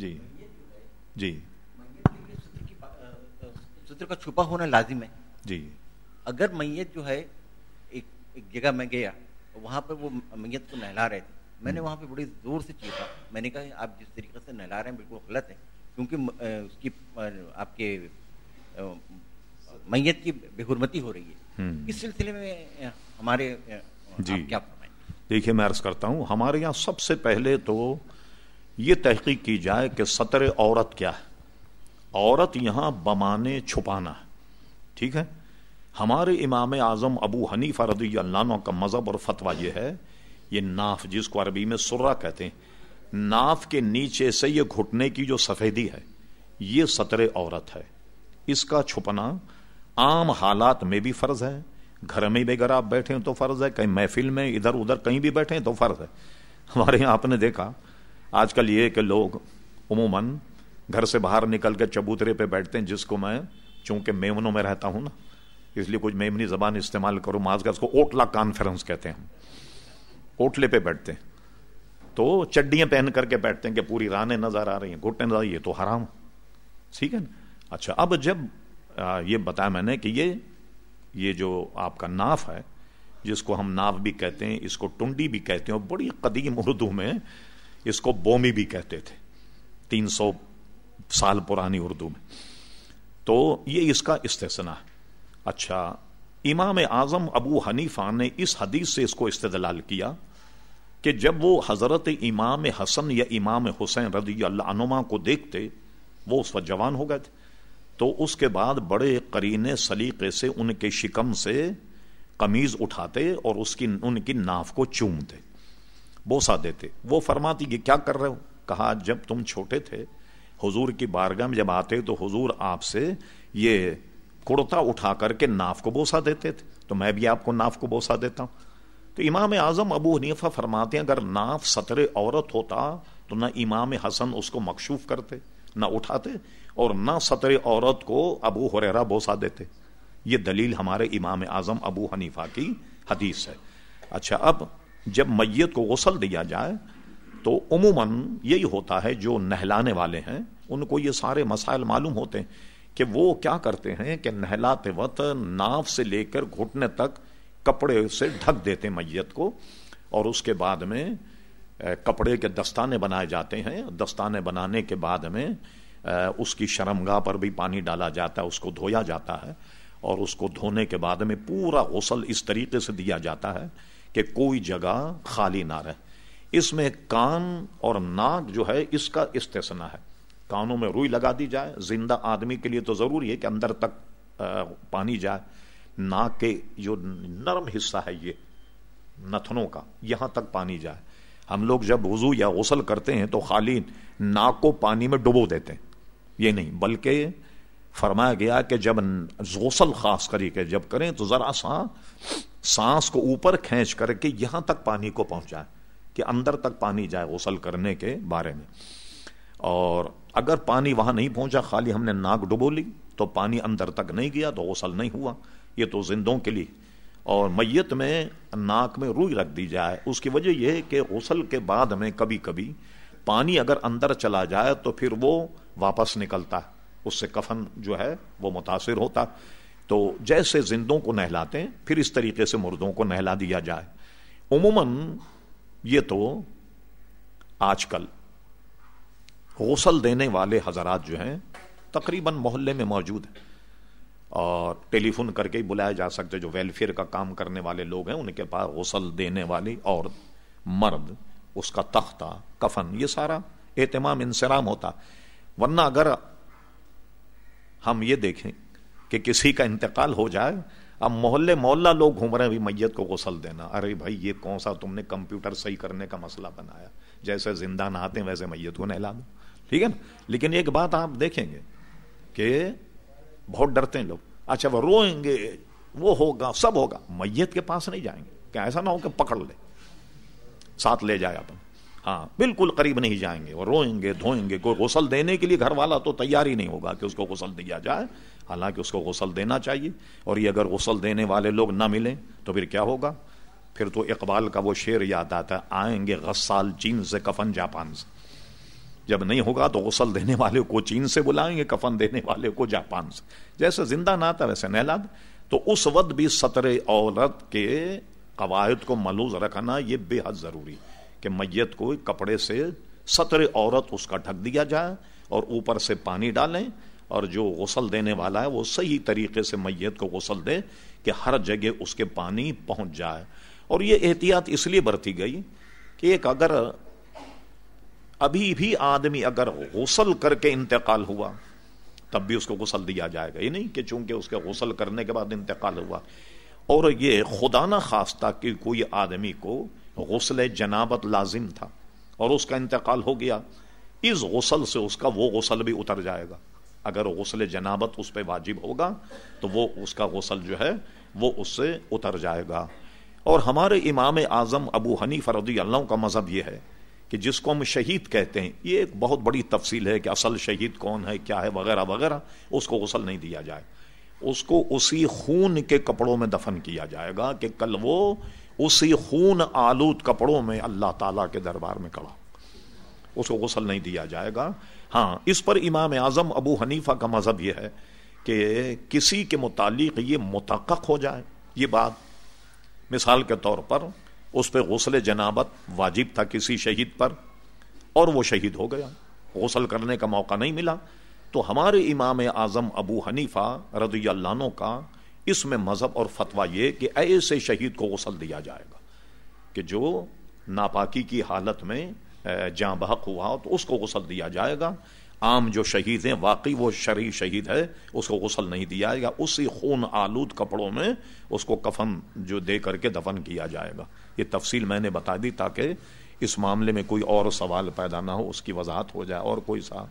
جی۔ جی۔ ستر کا چھپا ہونا لازم ہے۔ جی۔ اگر میت جو ہے ایک ایک جگہ میں گیا وہاں پہ وہ میت کو نہلا رہے تھے۔ میں نے وہاں پہ بڑی زور سے چیخا۔ میں نے کہا آپ جس طریقے سے نہلا رہے ہیں بالکل غلط ہے۔ کیونکہ اس کی آپ کے میت کی بے حرمتی ہو رہی ہے۔ اس سلسلے میں ہمارے جی۔ کیا دیکھیے میں عرض کرتا ہوں ہمارے یہاں سب سے پہلے تو یہ تحقیق کی جائے کہ سطر عورت کیا ہے۔ عورت یہاں بمانے چھپانا ہے۔ ٹھیک ہے؟ ہمارے امام اعظم ابو حنیف رضی اللہ عنہ کا مذہب اور فتویٰ یہ ہے، یہ ناف جس کو عربی میں سرا کہتے ہیں، ناف کے نیچے سے یہ گھٹنے کی جو سفیدی ہے، یہ سطر عورت ہے۔ اس کا چھپنا عام حالات میں بھی فرض ہے، گھر میں بھی اگر آپ بیٹھے تو فرض ہے، کہیں محفل میں ادھر ادھر کہیں بھی بیٹھے تو فرض ہے۔ ہمارے یہاں آپ نے دیکھا آج کل یہ کہ لوگ عموماً گھر سے باہر نکل کے چبوترے پہ بیٹھتے ہیں، جس کو میں چونکہ میمنوں میں رہتا ہوں نا، اس لیے کچھ میمنی زبان استعمال کروں ماض اس کو اوٹلا کانفرنس کہتے ہیں اوٹلے پہ بیٹھتے ہیں۔ تو چڈیاں پہن کر کے بیٹھتے ہیں کہ پوری رانیں نظر آ رہی ہیں، گھٹنے نظر یہ تو حرام۔ ٹھیک ہے نا؟ اچھا اب جب یہ بتایا میں نے کہ یہ یہ جو آپ کا ناف ہے، جس کو ہم ناف بھی کہتے ہیں، اس کو ٹنڈی بھی کہتے ہیں، اور بڑی قدیم اردو میں اس کو بومی بھی کہتے تھے، تین سو سال پرانی اردو میں۔ تو یہ اس کا استثنا ہے اچھا امام اعظم ابو حنیفہ نے اس حدیث سے اس کو استدلال کیا کہ جب وہ حضرت امام حسن یا امام حسین رضی اللہ عنما کو دیکھتے، وہ اس وقت جوان ہو گئے تھے۔ تو اس کے بعد بڑے قرینے سلیقے سے ان کے شکم سے قمیض اٹھاتے اور اس کی، ان کی ناف کو چومتے۔ بوسا دیتے۔ وہ فرماتی کہ کیا کر رہے ہو؟ کہا، جب تم چھوٹے تھے، حضور کی بارگاہ میں جب آتے تو حضور آپ سے یہ کڑتا اٹھا کر کے ناف کو بوسا دیتے تھے۔ تو میں بھی آپ کو ناف کو بوسا دیتا ہوں۔ تو امام اعظم ابو حنیفہ فرماتے ہیں، اگر ناف سطر عورت ہوتا تو نہ امام حسن اس کو مکشوف کرتے، نہ اٹھاتے اور نہ سطر عورت کو ابو حریرا بوسا دیتے۔ یہ دلیل ہمارے امام اعظم ابو حنیفہ کی حدیث ہے۔ اچھا اب جب میت کو غسل دیا جائے، تو عموماً یہی ہوتا ہے، جو نہلانے والے ہیں، ان کو یہ سارے مسائل معلوم ہوتے ہیں کہ وہ کیا کرتے ہیں کہ نہلاتے وقت ناف سے لے کر گھٹنے تک کپڑے سے ڈھک دیتے میت کو، اور اس کے بعد میں کپڑے کے دستانے بنائے جاتے ہیں۔ دستانے بنانے کے بعد میں اس کی شرمگاہ پر بھی پانی ڈالا جاتا ہے، اس کو دھویا جاتا ہے، اور اس کو دھونے کے بعد میں پورا غسل اس طریقے سے دیا جاتا ہے کہ کوئی جگہ خالی نہ رہے۔ اس میں کان اور ناک جو ہے، اس کا استثنا ہے۔ کانوں میں روئی لگا دی جائے۔ زندہ آدمی کے لیے تو ضروری ہے کہ اندر تک پانی جائے۔ ناک کے جو نرم حصہ ہے یہ، نتنوں کا، یہاں تک پانی جائے۔ ہم لوگ جب وضو یا غسل کرتے ہیں تو خالی ناک کو پانی میں ڈبو دیتے ہیں۔ یہ نہیں، بلکہ فرمایا گیا کہ جب غسل خاص کری کے جب کریں تو ذرا سا سانس کو اوپر کھینچ کر کے یہاں تک پانی کو پہنچائے کہ اندر تک پانی جائے غسل کرنے کے بارے میں۔ اور اگر پانی وہاں نہیں پہنچا، خالی ہم نے ناک ڈبو لی، تو پانی اندر تک نہیں گیا، تو غسل نہیں ہوا۔ یہ تو زندوں کے لیے۔ اور میت میں ناک میں روئی رکھ دی جائے۔ اس کی وجہ یہ ہے کہ غسل کے بعد میں کبھی کبھی پانی اگر اندر چلا جائے تو پھر وہ واپس نکلتا ہے۔ اس سے کفن جو ہے وہ متاثر ہوتا ہے۔ تو جیسے زندوں کو نہلاتے ہیں، پھر اس طریقے سے مردوں کو نہلا دیا جائے۔ عموماً یہ تو آج کل غسل دینے والے حضرات جو ہیں، تقریباً محلے میں موجود ہیں۔ اور ٹیلی فون کر کے ہی بلایا جا سکتے جو ویلفیئر کا کام کرنے والے لوگ ہیں، ان کے پاس غسل دینے والی عورت، مرد، اس کا تختہ، کفن، یہ سارا اہتمام انسرام ہوتا۔ ورنہ اگر ہم یہ دیکھیں کہ کسی کا انتقال ہو جائے، اب محلے محلہ لوگ گھوم رہے ہیں میت کو غسل دینا۔ ارے بھائی، یہ کون سا تم نے کمپیوٹر صحیح کرنے کا مسئلہ بنایا؟ جیسے زندہ نہاتے ہیں، ویسے میت کو نہلا دو ٹھیک ہے نا؟ لیکن ایک بات آپ دیکھیں گے کہ بہت ڈرتے ہیں لوگ۔ اچھا وہ روئیں گے، وہ ہوگا، سب ہوگا، میت کے پاس نہیں جائیں گے۔ کیا ایسا نہ ہو کہ پکڑ لے، ساتھ لے جائے اپن۔ ہاں بالکل قریب نہیں جائیں گے، وہ روئیں گے، دھوئیں گے، کوئی غسل دینے کے لیے گھر والا تو تیار ہی نہیں ہوگا کہ اس کو غسل دیا جائے۔ حالانکہ اس کو غسل دینا چاہیے، اور یہ اگر غسل دینے والے لوگ نہ ملیں تو پھر کیا ہوگا؟ پھر تو اقبال کا وہ شعر یاد آتا ہے، آئیں گے غسال چین سے کفن جاپان سے۔ جب نہیں ہوگا تو غسل دینے والے کو چین سے بلائیں گے، کفن دینے والے کو جاپان سے۔ جیسے زندہ نہ آتا ویسے نہلا تو اس وقت بھی سطر عورت کے قواعد کو ملوز رکھنا یہ بے حد ضروری ہے۔ کہ میت کو کپڑے سے سطر عورت اس کا ڈھک دیا جائے اور اوپر سے پانی ڈالیں اور جو غسل دینے والا ہے وہ صحیح طریقے سے میت کو غسل دے کہ ہر جگہ اس کے پانی پہنچ جائے۔ اور یہ احتیاط اس لیے برتی گئی کہ ایک اگر ابھی بھی آدمی اگر غسل کر کے انتقال ہوا، تب بھی اس کو غسل دیا جائے گا۔ یہ نہیں کہ چونکہ اس کے غسل کرنے کے بعد انتقال ہوا۔ اور یہ خدا نہ خواستہ کہ کوئی آدمی کو غسل جنابت لازم تھا اور اس کا انتقال ہو گیا۔ اس غسل سے اس کا وہ غسل بھی اتر جائے گا۔ اگر غسل جنابت اس پہ واجب ہوگا تو وہ اس کا غسل جو ہے وہ اس سے اتر جائے گا۔ اور ہمارے امام اعظم ابو حنیف رضی اللہ کا مذہب یہ ہے کہ جس کو ہم شہید کہتے ہیں، یہ ایک بہت بڑی تفصیل ہے کہ اصل شہید کون ہے، کیا ہے، وغیرہ وغیرہ، اس کو غسل نہیں دیا جائے۔ اس کو اسی خون کے کپڑوں میں دفن کیا جائے گا کہ کل وہ اسی خون آلود کپڑوں میں اللہ تعالی کے دربار میں کڑا۔ اس کو غسل نہیں دیا جائے گا۔ ہاں اس پر امام اعظم ابو حنیفہ کا مذہب یہ ہے کہ کسی کے متعلق یہ متحق ہو جائے۔ یہ بات مثال کے طور پر اس پہ غسل جنابت واجب تھا کسی شہید پر اور وہ شہید ہو گیا۔ غسل کرنے کا موقع نہیں ملا۔ تو ہمارے امام اعظم ابو حنیفہ رضی اللہ عنہ کا اس میں مذہب اور فتویٰ یہ کہ ایسے شہید کو غسل دیا جائے گا کہ جو ناپاکی کی حالت میں جاں بحق ہوا تو اس کو غسل دیا جائے گا۔ عام جو شہید ہیں، واقعی وہ شرعی شہید ہے، اس کو غسل نہیں دیا یا اسی خون آلود کپڑوں میں اس کو کفن جو دے کر کے دفن کیا جائے گا۔ یہ تفصیل میں نے بتا دی تاکہ اس معاملے میں کوئی اور سوال پیدا نہ ہو، اس کی وضاحت ہو جائے اور کوئی سا